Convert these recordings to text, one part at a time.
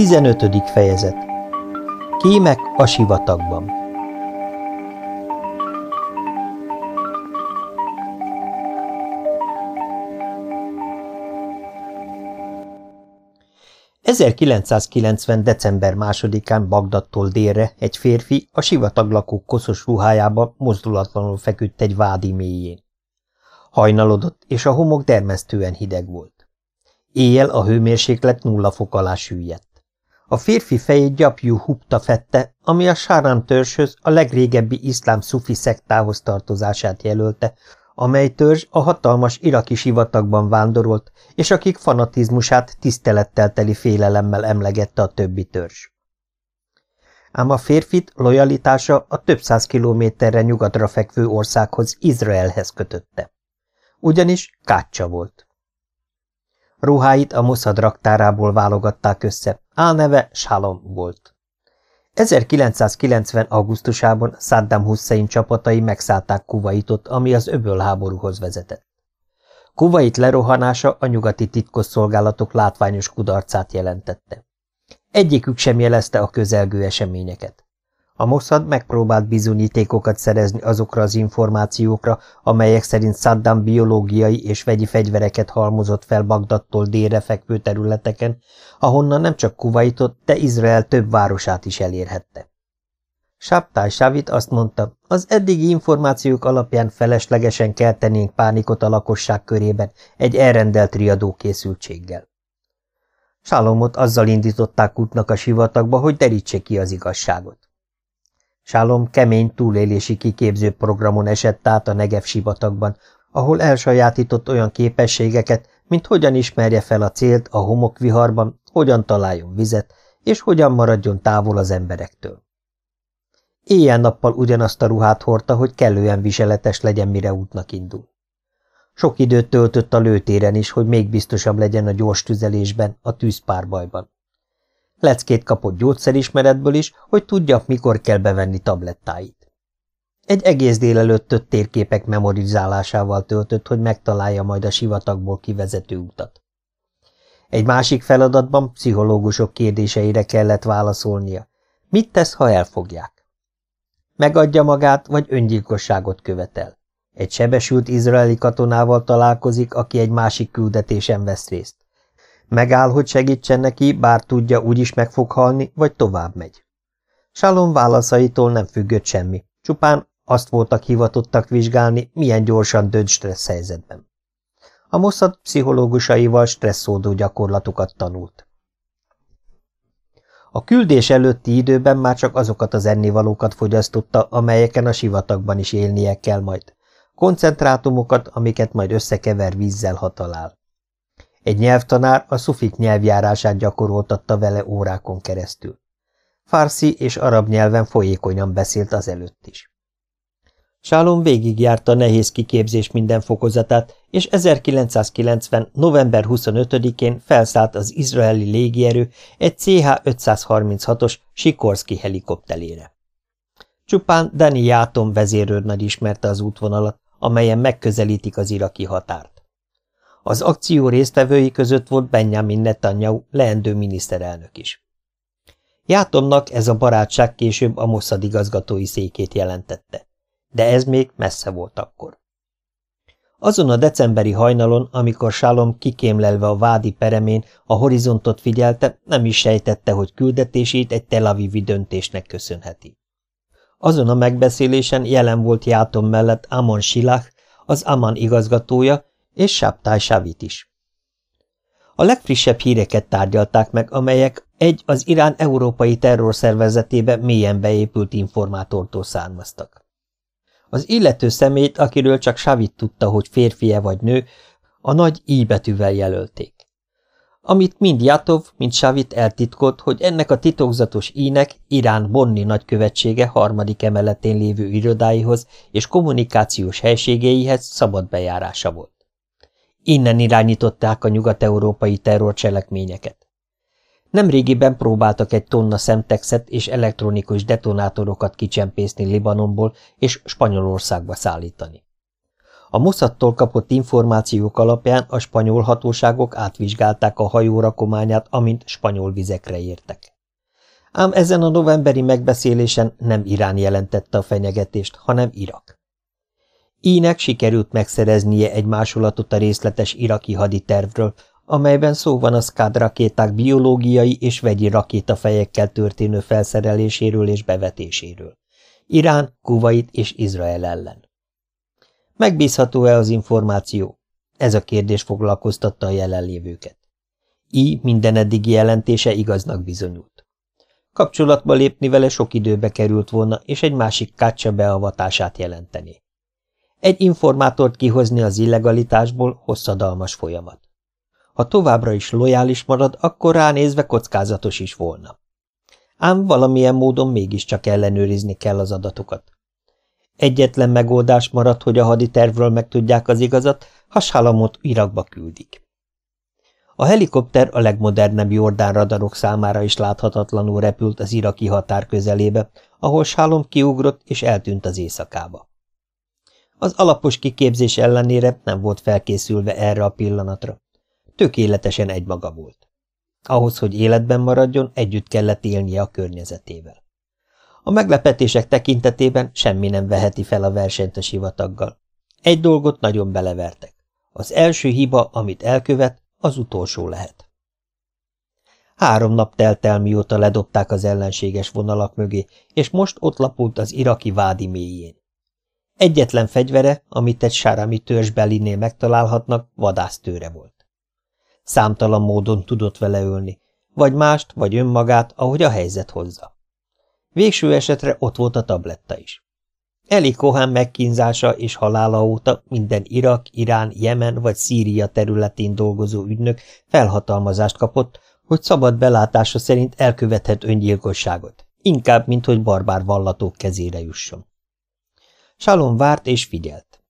15. fejezet Kémek a sivatagban ...1990. december másodikán Bagdadtól délre egy férfi a sivataglakók koszos ruhájába mozdulatlanul feküdt egy vádi mélyén. Hajnalodott, és a homok dermesztően hideg volt. Éjjel a hőmérséklet nulla fok alá süllyedt. A férfi fejét gyapjú hupta fette, ami a Sáram törzshöz, a legrégebbi iszlám szufi szektához tartozását jelölte, amely törzs a hatalmas iraki sivatagban vándorolt, és akik fanatizmusát tisztelettel teli félelemmel emlegette a többi törzs. Ám a férfit lojalitása a több száz kilométerre nyugatra fekvő országhoz, Izraelhez kötötte. Ugyanis kácsa volt. Ruháit a Mossad raktárából válogatták össze, álneve Shalom volt. 1990. augusztusában Saddam Hussein csapatai megszállták Kuwaitot, ami az öbölháborúhoz vezetett. Kuwait lerohanása a nyugati titkosszolgálatok látványos kudarcát jelentette. Egyikük sem jelezte a közelgő eseményeket. A Mossad megpróbált bizonyítékokat szerezni azokra az információkra, amelyek szerint Saddam biológiai és vegyi fegyvereket halmozott fel Bagdadtól délre fekvő területeken, ahonnan nem csak Kuwaitot, de Izrael több városát is elérhette. Sabtai Savit azt mondta, az eddigi információk alapján feleslegesen keltenénk pánikot a lakosság körében egy elrendelt riadó készültséggel. Salomot azzal indították útnak a sivatagba, hogy derítse ki az igazságot. Sálom kemény túlélési kiképző programon esett át a Negev sivatagban, ahol elsajátított olyan képességeket, mint hogyan ismerje fel a célt a homokviharban, hogyan találjon vizet, és hogyan maradjon távol az emberektől. Éjjel-nappal ugyanazt a ruhát hordta, hogy kellően viseletes legyen, mire útnak indul. Sok időt töltött a lőtéren is, hogy még biztosabb legyen a gyors tüzelésben, a tűzpárbajban. Leckét kapott gyógyszerismeretből is, hogy tudja, mikor kell bevenni tablettáit. Egy egész délelőttöt térképek memorizálásával töltött, hogy megtalálja majd a sivatagból kivezető utat. Egy másik feladatban pszichológusok kérdéseire kellett válaszolnia. Mit tesz, ha elfogják? Megadja magát, vagy öngyilkosságot követel. Egy sebesült izraeli katonával találkozik, aki egy másik küldetésen vesz részt. Megáll, hogy segítsen neki, bár tudja, úgyis meg fog halni, vagy tovább megy. Salom válaszaitól nem függött semmi, csupán azt voltak hivatottak vizsgálni, milyen gyorsan dönt stressz helyzetben. A Mossad pszichológusaival stresszódó gyakorlatokat tanult. A küldés előtti időben már csak azokat az ennivalókat fogyasztotta, amelyeken a sivatagban is élnie kell majd. Koncentrátumokat, amiket majd összekever vízzel, ha talál. Egy nyelvtanár a szufik nyelvjárását gyakoroltatta vele órákon keresztül. Farsi és arab nyelven folyékonyan beszélt az előtt is. Sálom végigjárta a nehéz kiképzés minden fokozatát, és 1990. november 25-én felszállt az izraeli légierő egy CH-536-os Sikorski helikopterére. Csupán Dani Játom vezérőrnagy ismerte az útvonalat, amelyen megközelítik az iraki határt. Az akció résztvevői között volt Benjamin Netanyahu, leendő miniszterelnök is. Játomnak ez a barátság később a Mossad igazgatói székét jelentette, de ez még messze volt akkor. Azon a decemberi hajnalon, amikor Sálom kikémlelve a vádi peremén a horizontot figyelte, nem is sejtette, hogy küldetését egy Tel Avivi döntésnek köszönheti. Azon a megbeszélésen jelen volt Játom mellett Amon Silach, az Aman igazgatója, és Sáptály Savit is. A legfrissebb híreket tárgyalták meg, amelyek egy az Irán európai terrorszervezetébe mélyen beépült informátortól származtak. Az illető szemét, akiről csak Savit tudta, hogy férfie vagy nő, a nagy I betűvel jelölték. Amit mind Jatov, mind Savit eltitkolt, hogy ennek a titokzatos ínek Irán Bonni nagykövetsége harmadik emeletén lévő irodáihoz és kommunikációs helységeihez szabad bejárása volt. Innen irányították a nyugat-európai terrorcselekményeket. Nemrégiben próbáltak egy tonna szemtexet és elektronikus detonátorokat kicsempészni Libanonból és Spanyolországba szállítani. A Mossadtól kapott információk alapján a spanyol hatóságok átvizsgálták a hajó rakományát, amint spanyol vizekre értek. Ám ezen a novemberi megbeszélésen nem Irán jelentette a fenyegetést, hanem Irak. Ínek sikerült megszereznie egy másolatot a részletes iraki haditervről, amelyben szó van a SCAD rakéták biológiai és vegyi rakétafejekkel történő felszereléséről és bevetéséről. Irán, Kuwait és Izrael ellen. Megbízható-e az információ? Ez a kérdés foglalkoztatta a jelenlévőket. I minden eddigi jelentése igaznak bizonyult. Kapcsolatba lépni vele sok időbe került volna, és egy másik kácsa beavatását jelenteni. Egy informátort kihozni az illegalitásból hosszadalmas folyamat. Ha továbbra is lojális marad, akkor ránézve kockázatos is volna. Ám valamilyen módon mégiscsak ellenőrizni kell az adatokat. Egyetlen megoldás maradt, hogy a haditervről megtudják az igazat, ha Salamot Irakba küldik. A helikopter a legmodernebb Jordán radarok számára is láthatatlanul repült az iraki határ közelébe, ahol Sálom kiugrott és eltűnt az éjszakába. Az alapos kiképzés ellenére nem volt felkészülve erre a pillanatra. Tökéletesen egymaga volt. Ahhoz, hogy életben maradjon, együtt kellett élnie a környezetével. A meglepetések tekintetében semmi nem veheti fel a versenyt a sivataggal. Egy dolgot nagyon belevertek. Az első hiba, amit elkövet, az utolsó lehet. Három nap telt el, mióta ledobták az ellenséges vonalak mögé, és most ott lapult az iraki vádi mélyén. Egyetlen fegyvere, amit egy sárami törzsbelinél megtalálhatnak, vadásztőre volt. Számtalan módon tudott vele ölni, vagy mást, vagy önmagát, ahogy a helyzet hozza. Végső esetre ott volt a tabletta is. Eli Kohan megkínzása és halála óta minden Irak, Irán, Jemen vagy Szíria területén dolgozó ügynök felhatalmazást kapott, hogy szabad belátása szerint elkövethet öngyilkosságot, inkább, mint hogy barbár vallatók kezére jusson. Salom várt és figyelt.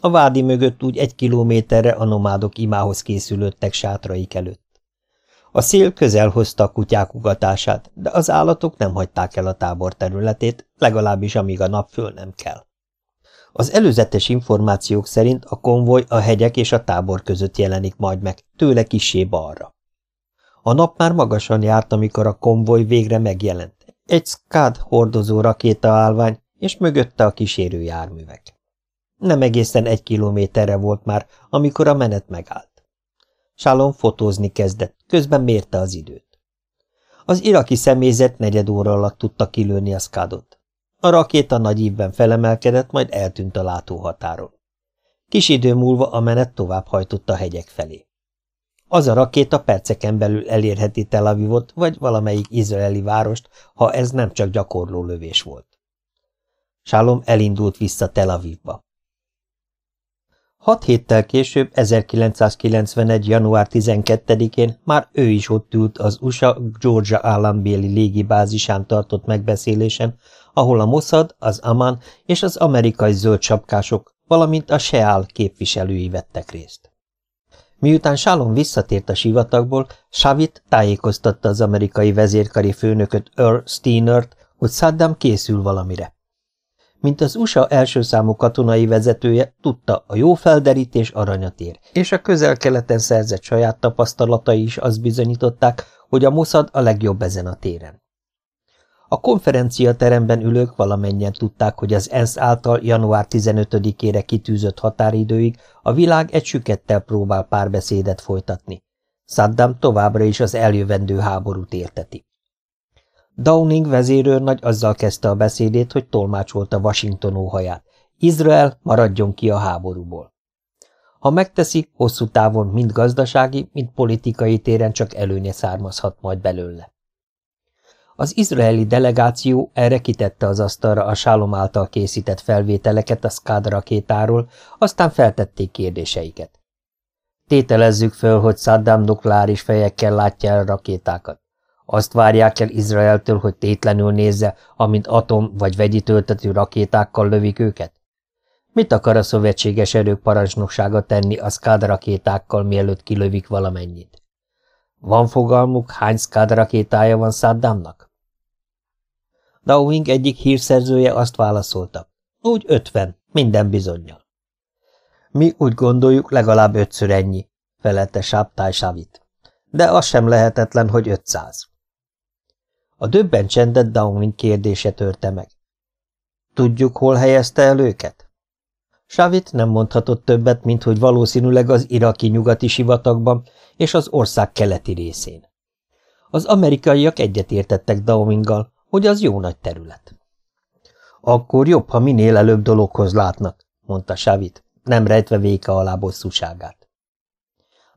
A vádi mögött úgy egy kilométerre a nomádok imához készülődtek sátraik előtt. A szél közel hozta a kutyák ugatását, de az állatok nem hagyták el a tábor területét, legalábbis amíg a nap föl nem kell. Az előzetes információk szerint a konvoj a hegyek és a tábor között jelenik majd meg, tőle kissé balra. A nap már magasan járt, amikor a konvoj végre megjelent. Egy SCAD hordozó rakéta állvány, és mögötte a kísérő járművek. Nem egészen egy kilométerre volt már, amikor a menet megállt. Sálom fotózni kezdett, közben mérte az időt. Az iraki személyzet negyed óra alatt tudta kilőni a szkádot. A rakéta nagy ívben felemelkedett, majd eltűnt a látóhatáron. Kis idő múlva a menet tovább hajtott a hegyek felé. Az a rakéta perceken belül elérheti Tel Avivot, vagy valamelyik izraeli várost, ha ez nem csak gyakorló lövés volt. Sálom elindult vissza Tel Avivba. Hat héttel később, 1991. január 12-én már ő is ott ült az USA Georgia állambéli légibázisán tartott megbeszélésen, ahol a Mossad, az Aman és az amerikai zöldsapkások, valamint a Seál képviselői vettek részt. Miután Sálom visszatért a sivatagból, Savit tájékoztatta az amerikai vezérkari főnököt Earl Steinert, hogy Saddam készül valamire. Mint az USA első számú katonai vezetője, tudta, a jó felderítés aranyat ér, és a közel-keleten szerzett saját tapasztalatai is azt bizonyították, hogy a Mossad a legjobb ezen a téren. A konferencia teremben ülők valamennyien tudták, hogy az ENSZ által január 15-ére kitűzött határidőig a világ egy sükettel próbál párbeszédet folytatni. Saddam továbbra is az eljövendő háborút érteti. Downing vezérőrnagy azzal kezdte a beszédét, hogy tolmácsolta Washington óhaját. Izrael maradjon ki a háborúból. Ha megteszi, hosszú távon mind gazdasági, mind politikai téren csak előnye származhat majd belőle. Az izraeli delegáció erre kitette az asztalra a Sálom által készített felvételeket a Scad rakétáról, aztán feltették kérdéseiket. Tételezzük föl, hogy Saddam nukleáris fejekkel látja el rakétákat. Azt várják el Izraeltől, hogy tétlenül nézze, amint atom- vagy vegyi töltető rakétákkal lövik őket? Mit akar a szövetséges erők parancsnoksága tenni a Scad rakétákkal, mielőtt kilövik valamennyit? Van fogalmuk, hány Scad rakétája van Saddamnak? Downing egyik hírszerzője azt válaszolta. Úgy ötven, minden bizonyal. Mi úgy gondoljuk legalább ötször ennyi, felelte Sáptály Savit. De az sem lehetetlen, hogy ötszáz. A döbben csendet Downing kérdése törte meg. Tudjuk, hol helyezte el őket? Savit nem mondhatott többet, mint hogy valószínűleg az iraki nyugati sivatagban és az ország keleti részén. Az amerikaiak egyetértettek Dowinggal, hogy az jó nagy terület. Akkor jobb, ha minél előbb dologhoz látnak, mondta Savit, nem rejtve véke alá bosszúságát.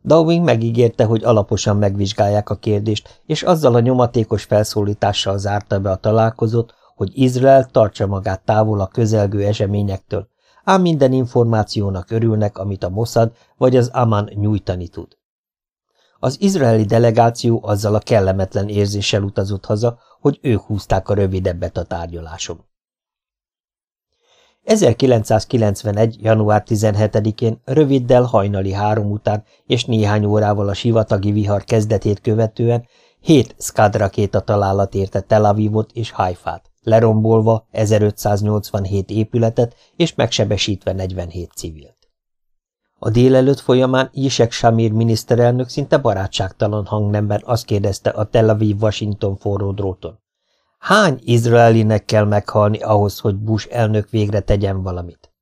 Dowing megígérte, hogy alaposan megvizsgálják a kérdést, és azzal a nyomatékos felszólítással zárta be a találkozót, hogy Izrael tartsa magát távol a közelgő eseményektől, ám minden információnak örülnek, amit a Mossad vagy az Aman nyújtani tud. Az izraeli delegáció azzal a kellemetlen érzéssel utazott haza, hogy ők húzták a rövidebbet a tárgyaláson. 1991. január 17-én röviddel hajnali három után és néhány órával a sivatagi vihar kezdetét követően hét Scud rakéta találat érte Tel Avivot és Haifát, lerombolva 1587 épületet és megsebesítve 47 civilt. A délelőtt folyamán Isek Samir miniszterelnök szinte barátságtalan hangnemben azt kérdezte a Tel Aviv-Washington forró dróton. Hány izraelinek kell meghalni ahhoz, hogy Bush elnök végre tegyen valamit?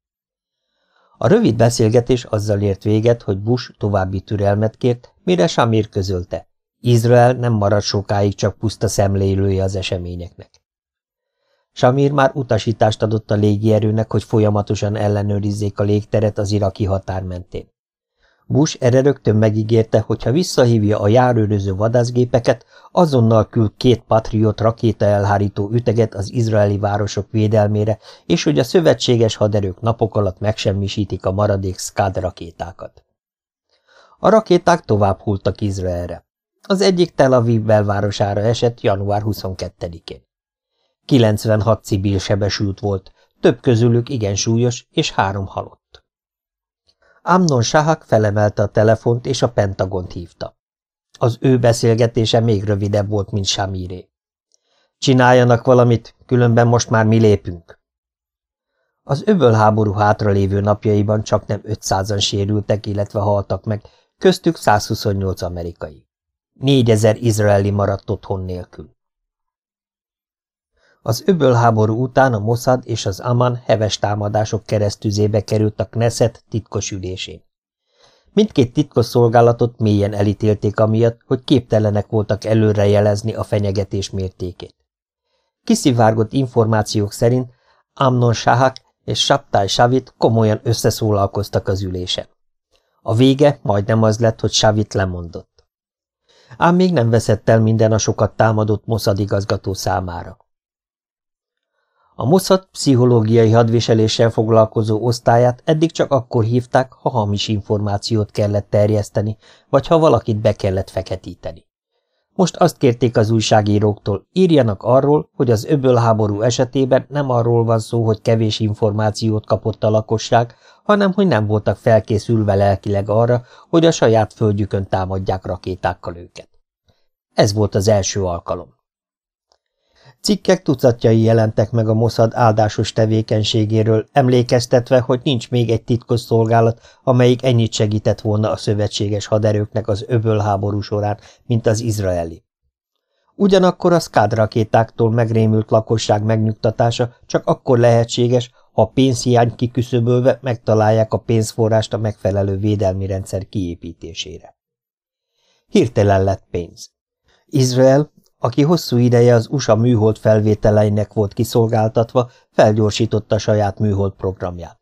A rövid beszélgetés azzal ért véget, hogy Bush további türelmet kért, mire Samir közölte. Izrael nem marad sokáig csak puszta szemlélője az eseményeknek. Samir már utasítást adott a légierőnek, hogy folyamatosan ellenőrizzék a légteret az iraki határ mentén. Bush erre rögtön megígérte, hogy ha visszahívja a járőröző vadászgépeket, azonnal küld két Patriot rakéta elhárító üteget az izraeli városok védelmére, és hogy a szövetséges haderők napok alatt megsemmisítik a maradék Scud rakétákat. A rakéták tovább hultak Izraelre. Az egyik Tel Aviv belvárosára esett január 22-én. 96 civil sebesült volt, több közülük igen súlyos, és három halott. Amnon Sahak felemelte a telefont, és a Pentagont hívta. Az ő beszélgetése még rövidebb volt, mint Samiré. Csináljanak valamit, különben most már mi lépünk. Az öbölháború hátralévő napjaiban csak nem 500-an sérültek, illetve haltak meg, köztük 128 amerikai. Négyezer izraeli maradt otthon nélkül. Az öbölháború után a Mossad és az Aman heves támadások keresztüzébe került a Knesset titkos ülésén. Mindkét titkos szolgálatot mélyen elítélték amiatt, hogy képtelenek voltak előrejelezni a fenyegetés mértékét. Kiszivárgott információk szerint Amnon Sahak és Saptai Savit komolyan összeszólalkoztak az ülésen. A vége majdnem az lett, hogy Savit lemondott. Ám még nem veszett el minden a sokat támadott Mossad igazgató számára. A Mossad pszichológiai hadviseléssel foglalkozó osztályát eddig csak akkor hívták, ha hamis információt kellett terjeszteni, vagy ha valakit be kellett feketíteni. Most azt kérték az újságíróktól, írjanak arról, hogy az öbölháború esetében nem arról van szó, hogy kevés információt kapott a lakosság, hanem hogy nem voltak felkészülve lelkileg arra, hogy a saját földjükön támadják rakétákkal őket. Ez volt az első alkalom. Cikkek tucatjai jelentek meg a Mossad áldásos tevékenységéről, emlékeztetve, hogy nincs még egy titkos szolgálat, amelyik ennyit segített volna a szövetséges haderőknek az öbölháború során, mint az izraeli. Ugyanakkor a szkádrakétáktól megrémült lakosság megnyugtatása csak akkor lehetséges, ha a pénzhiány kiküszöbölve megtalálják a pénzforrást a megfelelő védelmi rendszer kiépítésére. Hirtelen lett pénz. Izrael aki hosszú ideje az USA műhold felvételeinek volt kiszolgáltatva, felgyorsította saját műhold programját.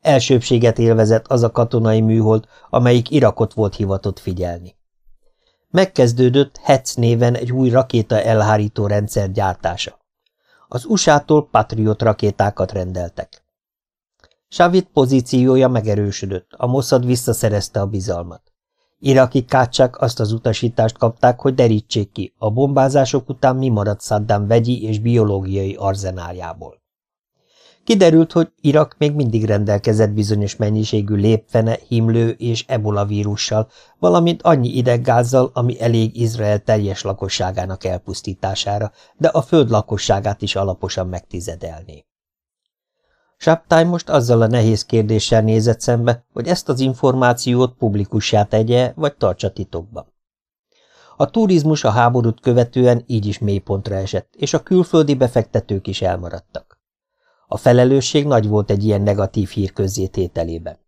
Elsőbséget élvezett az a katonai műhold, amelyik Irakot volt hivatott figyelni. Megkezdődött HETS néven egy új rakéta elhárító rendszer gyártása. Az USA-tól Patriot rakétákat rendeltek. Savit pozíciója megerősödött, a Mossad visszaszerezte a bizalmat. Iraki kácsák azt az utasítást kapták, hogy derítsék ki, a bombázások után mi maradt Saddam vegyi és biológiai arzenáljából. Kiderült, hogy Irak még mindig rendelkezett bizonyos mennyiségű lépfene, himlő és ebola vírussal, valamint annyi ideggázzal, ami elég Izrael teljes lakosságának elpusztítására, de a föld lakosságát is alaposan megtizedelné. Saptály most azzal a nehéz kérdéssel nézett szembe, hogy ezt az információt publikussá tegye, vagy tartsa titokban. A turizmus a háborút követően így is mélypontra esett, és a külföldi befektetők is elmaradtak. A felelősség nagy volt egy ilyen negatív hír közzétételében.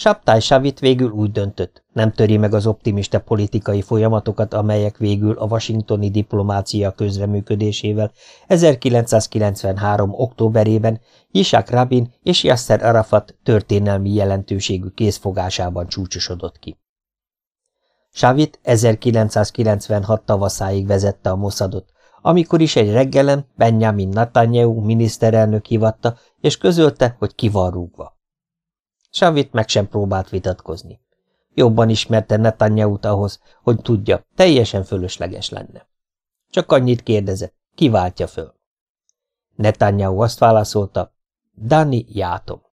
Saptály Savit végül úgy döntött, nem töri meg az optimista politikai folyamatokat, amelyek végül a washingtoni diplomácia közreműködésével 1993. októberében Yitzhak Rabin és Yasser Arafat történelmi jelentőségű készfogásában csúcsosodott ki. Savit 1996 tavaszáig vezette a Mossadot, amikor is egy reggelen Benjamin Netanyahu miniszterelnök hivatta, és közölte, hogy ki van rúgva. Savit meg sem próbált vitatkozni. Jobban ismerte Netanyahu-t ahhoz, hogy tudja, teljesen fölösleges lenne. Csak annyit kérdezett, ki váltja föl. Netanyahu azt válaszolta, Dani Játom.